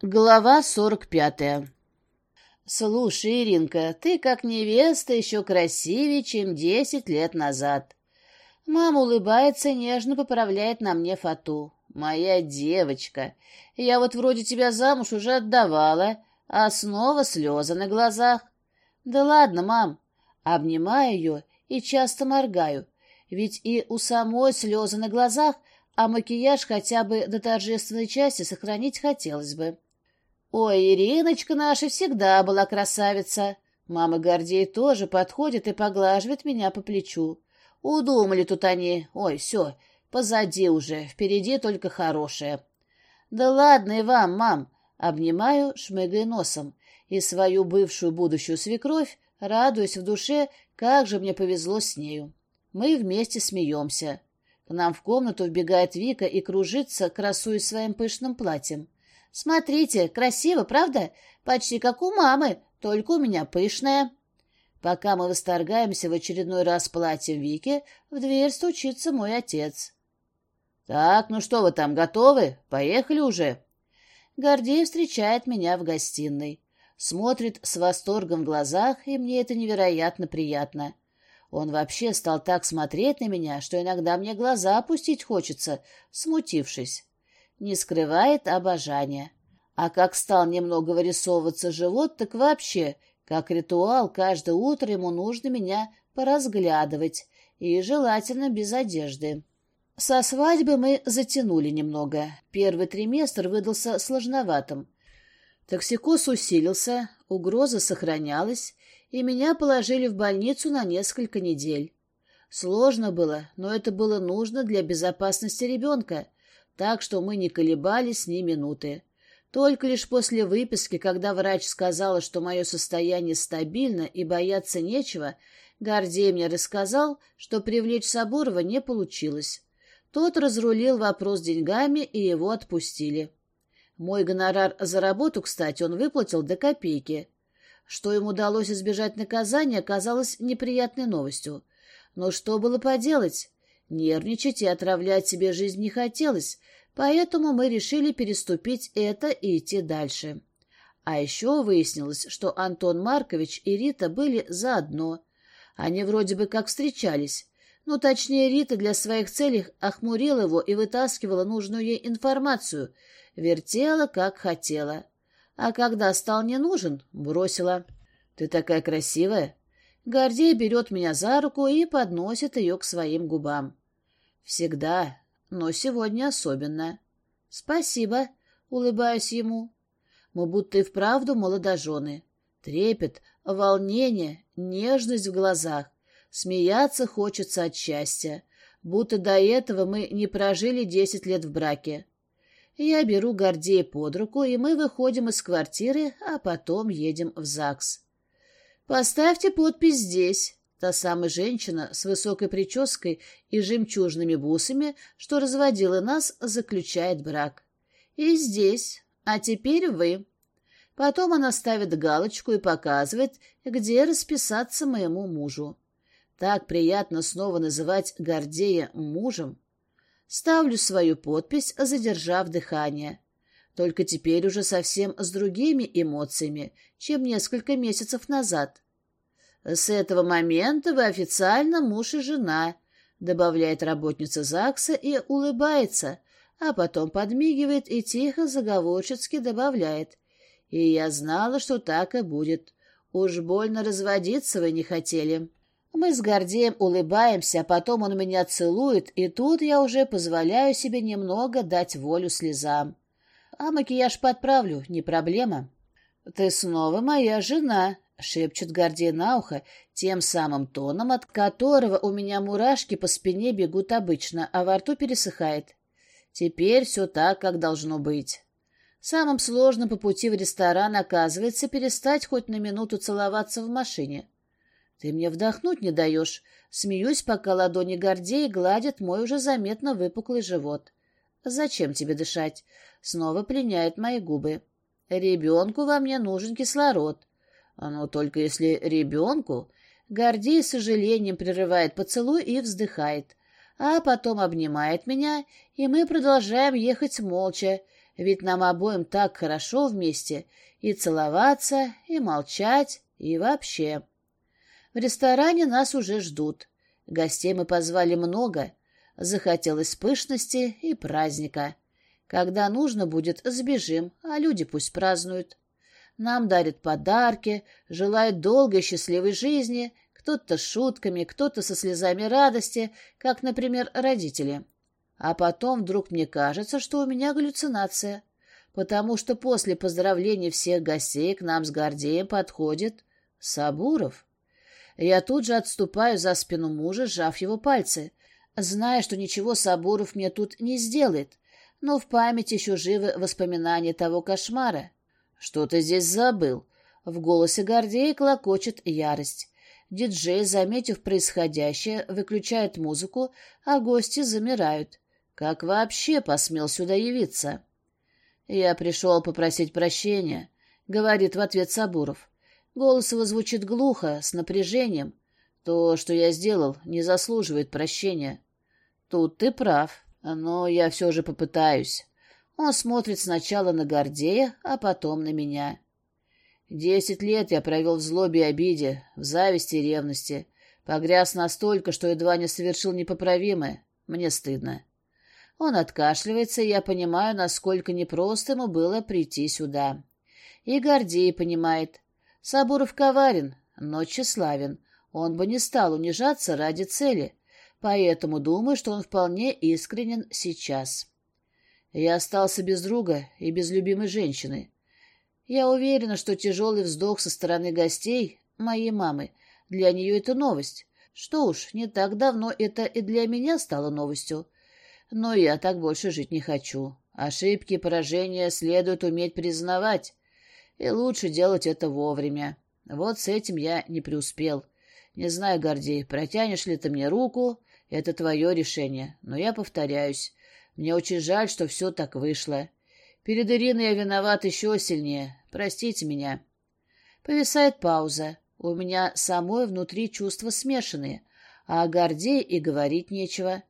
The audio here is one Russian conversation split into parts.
Глава сорок пятая «Слушай, Иринка, ты как невеста еще красивее, чем десять лет назад». Мама улыбается нежно поправляет на мне фату. «Моя девочка, я вот вроде тебя замуж уже отдавала, а снова слезы на глазах». «Да ладно, мам». Обнимаю ее и часто моргаю, ведь и у самой слезы на глазах, а макияж хотя бы до торжественной части сохранить хотелось бы. Ой, Ириночка наша всегда была красавица. Мама Гордей тоже подходит и поглаживает меня по плечу. Удумали тут они. Ой, все, позади уже, впереди только хорошее. Да ладно и вам, мам. Обнимаю, шмыгая носом. И свою бывшую будущую свекровь, радуясь в душе, как же мне повезло с нею. Мы вместе смеемся. К нам в комнату вбегает Вика и кружится, красуясь своим пышным платьем. Смотрите, красиво, правда? Почти как у мамы, только у меня пышная. Пока мы восторгаемся в очередной раз платьем Вики, в дверь стучится мой отец. «Так, ну что вы там, готовы? Поехали уже?» Гордей встречает меня в гостиной. Смотрит с восторгом в глазах, и мне это невероятно приятно. Он вообще стал так смотреть на меня, что иногда мне глаза опустить хочется, смутившись не скрывает обожания. А как стал немного вырисовываться живот, так вообще, как ритуал, каждое утро ему нужно меня поразглядывать, и желательно без одежды. Со свадьбы мы затянули немного. Первый триместр выдался сложноватым. Токсикоз усилился, угроза сохранялась, и меня положили в больницу на несколько недель. Сложно было, но это было нужно для безопасности ребенка, так что мы не колебались ни минуты. Только лишь после выписки, когда врач сказала, что мое состояние стабильно и бояться нечего, Гордей мне рассказал, что привлечь Соборова не получилось. Тот разрулил вопрос деньгами, и его отпустили. Мой гонорар за работу, кстати, он выплатил до копейки. Что им удалось избежать наказания, оказалось неприятной новостью. Но что было поделать? Нервничать и отравлять себе жизнь не хотелось, поэтому мы решили переступить это и идти дальше. А еще выяснилось, что Антон Маркович и Рита были заодно. Они вроде бы как встречались. Ну, точнее, Рита для своих целей охмурила его и вытаскивала нужную ей информацию, вертела, как хотела. А когда стал не нужен, бросила. «Ты такая красивая!» Гордей берет меня за руку и подносит ее к своим губам. Всегда, но сегодня особенно. Спасибо, улыбаюсь ему. Мы будто и вправду молодожены. Трепет, волнение, нежность в глазах. Смеяться хочется от счастья, будто до этого мы не прожили десять лет в браке. Я беру Гордея под руку, и мы выходим из квартиры, а потом едем в ЗАГС. «Поставьте подпись здесь», Та самая женщина с высокой прической и жемчужными бусами, что разводила нас, заключает брак. И здесь. А теперь вы. Потом она ставит галочку и показывает, где расписаться моему мужу. Так приятно снова называть Гордея мужем. Ставлю свою подпись, задержав дыхание. Только теперь уже совсем с другими эмоциями, чем несколько месяцев назад. «С этого момента вы официально муж и жена», — добавляет работница ЗАГСа и улыбается, а потом подмигивает и тихо заговорчески добавляет. «И я знала, что так и будет. Уж больно разводиться вы не хотели». Мы с Гордеем улыбаемся, а потом он меня целует, и тут я уже позволяю себе немного дать волю слезам. А макияж подправлю, не проблема. «Ты снова моя жена», — шепчет Гордей на ухо тем самым тоном, от которого у меня мурашки по спине бегут обычно, а во рту пересыхает. Теперь все так, как должно быть. Самым сложным по пути в ресторан оказывается перестать хоть на минуту целоваться в машине. Ты мне вдохнуть не даешь. Смеюсь, пока ладони Гордея гладят мой уже заметно выпуклый живот. Зачем тебе дышать? Снова пленяют мои губы. Ребенку во мне нужен кислород. Но только если ребенку... Гордей с сожалением прерывает поцелуй и вздыхает, а потом обнимает меня, и мы продолжаем ехать молча, Ведь нам обоим так хорошо вместе и целоваться, и молчать, и вообще. В ресторане нас уже ждут. Гостей мы позвали много. Захотелось пышности и праздника. Когда нужно будет, сбежим, а люди пусть празднуют. Нам дарят подарки, желают долгой счастливой жизни, кто-то с шутками, кто-то со слезами радости, как, например, родители. А потом вдруг мне кажется, что у меня галлюцинация, потому что после поздравления всех гостей к нам с Гордеем подходит Сабуров. Я тут же отступаю за спину мужа, сжав его пальцы, зная, что ничего Сабуров мне тут не сделает, но в памяти еще живы воспоминания того кошмара. «Что ты здесь забыл?» В голосе Гордея клокочет ярость. Диджей, заметив происходящее, выключает музыку, а гости замирают. Как вообще посмел сюда явиться? «Я пришел попросить прощения», — говорит в ответ Сабуров. Голос его звучит глухо, с напряжением. То, что я сделал, не заслуживает прощения. Тут ты прав, но я все же попытаюсь. Он смотрит сначала на Гордея, а потом на меня. Десять лет я провел в злобе и обиде, в зависти и ревности. Погряз настолько, что едва не совершил непоправимое. Мне стыдно. Он откашливается, и я понимаю, насколько непросто ему было прийти сюда. И Гордей понимает. Сабуров коварен, но тщеславен. Он бы не стал унижаться ради цели. Поэтому думаю, что он вполне искренен сейчас. Я остался без друга и без любимой женщины. Я уверена, что тяжелый вздох со стороны гостей, моей мамы, для нее это новость. Что уж, не так давно это и для меня стало новостью. Но я так больше жить не хочу. Ошибки и поражения следует уметь признавать. И лучше делать это вовремя. Вот с этим я не преуспел. Не знаю, Гордей, протянешь ли ты мне руку, это твое решение. Но я повторяюсь, мне очень жаль, что все так вышло. Перед Ириной я виноват еще сильнее. Простите меня. Повисает пауза. У меня самой внутри чувства смешанные, а о Гордее и говорить нечего.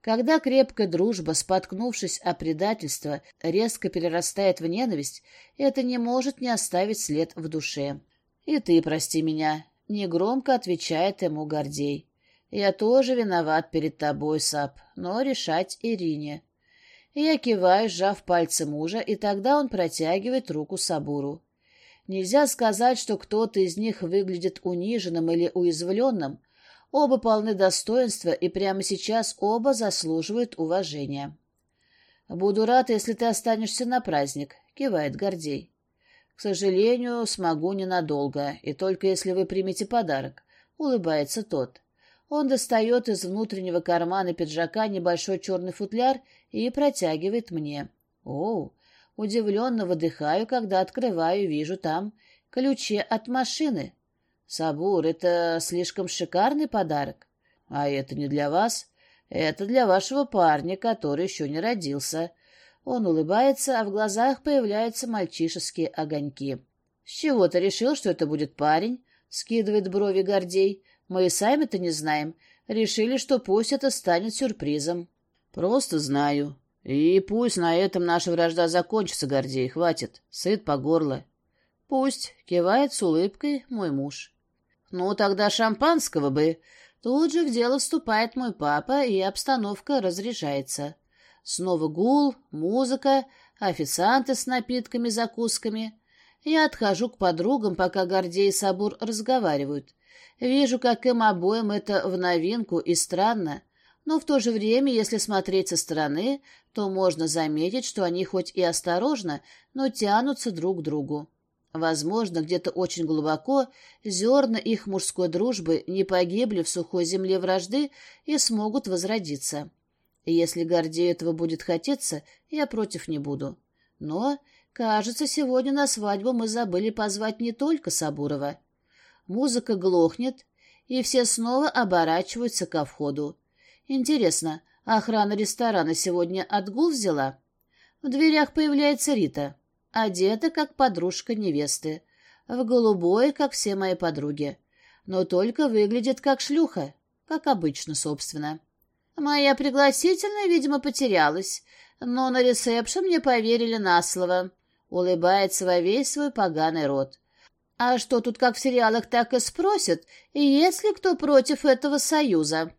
Когда крепкая дружба, споткнувшись о предательство, резко перерастает в ненависть, это не может не оставить след в душе. «И ты прости меня», — негромко отвечает ему Гордей. «Я тоже виноват перед тобой, Сап, но решать Ирине. Я киваю, сжав пальцы мужа, и тогда он протягивает руку Сабуру. Нельзя сказать, что кто-то из них выглядит униженным или уязвленным. Оба полны достоинства, и прямо сейчас оба заслуживают уважения. «Буду рад, если ты останешься на праздник», — кивает Гордей. «К сожалению, смогу ненадолго, и только если вы примете подарок», — улыбается тот. Он достает из внутреннего кармана пиджака небольшой черный футляр и протягивает мне. О, удивленно выдыхаю, когда открываю и вижу там ключи от машины. Сабур, это слишком шикарный подарок. А это не для вас. Это для вашего парня, который еще не родился. Он улыбается, а в глазах появляются мальчишеские огоньки. — С чего ты решил, что это будет парень? — скидывает брови Гордей. Мы и сами-то не знаем. Решили, что пусть это станет сюрпризом. Просто знаю. И пусть на этом наша вражда закончится, Гордей, хватит. Сыт по горло. Пусть, кивает с улыбкой мой муж. Ну, тогда шампанского бы. Тут же в дело вступает мой папа, и обстановка разряжается. Снова гул, музыка, официанты с напитками, закусками. Я отхожу к подругам, пока Гордей и Сабур разговаривают. Вижу, как им обоим это в новинку и странно, но в то же время, если смотреть со стороны, то можно заметить, что они хоть и осторожно, но тянутся друг к другу. Возможно, где-то очень глубоко зерна их мужской дружбы не погибли в сухой земле вражды и смогут возродиться. Если Гордею этого будет хотеться, я против не буду. Но, кажется, сегодня на свадьбу мы забыли позвать не только Сабурова. Музыка глохнет, и все снова оборачиваются ко входу. Интересно, охрана ресторана сегодня отгул взяла? В дверях появляется Рита, одета как подружка невесты, в голубой, как все мои подруги, но только выглядит как шлюха, как обычно, собственно. Моя пригласительная, видимо, потерялась. но на ресепшн мне поверили на слово. Улыбается во весь свой поганый рот. А что тут как в сериалах, так и спросят, есть ли кто против этого союза?